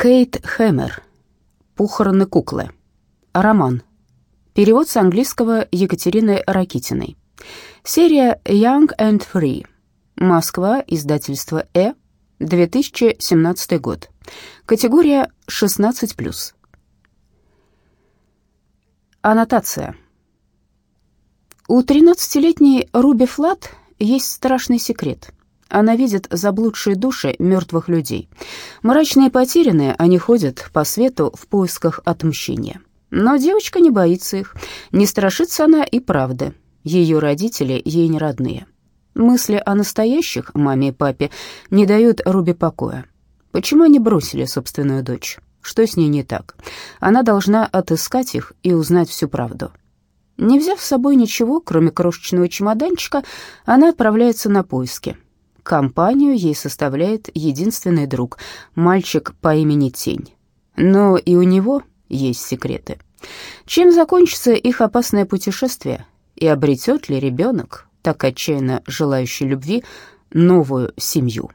Кейт Хэмер. Похороны куклы. Роман. Перевод с английского Екатерины Ракитиной. Серия Young and Free. Москва, издательство Э, 2017 год. Категория 16+. Аннотация. У 13-летней Руби Флат есть страшный секрет. Она видит заблудшие души мертвых людей. Мрачные и потерянные, они ходят по свету в поисках отмщения. Но девочка не боится их, не страшится она и правды. Ее родители ей не родные. Мысли о настоящих, маме и папе, не дают Руби покоя. Почему они бросили собственную дочь? Что с ней не так? Она должна отыскать их и узнать всю правду. Не взяв с собой ничего, кроме крошечного чемоданчика, она отправляется на поиски. Компанию ей составляет единственный друг, мальчик по имени Тень. Но и у него есть секреты. Чем закончится их опасное путешествие? И обретет ли ребенок, так отчаянно желающий любви, новую семью?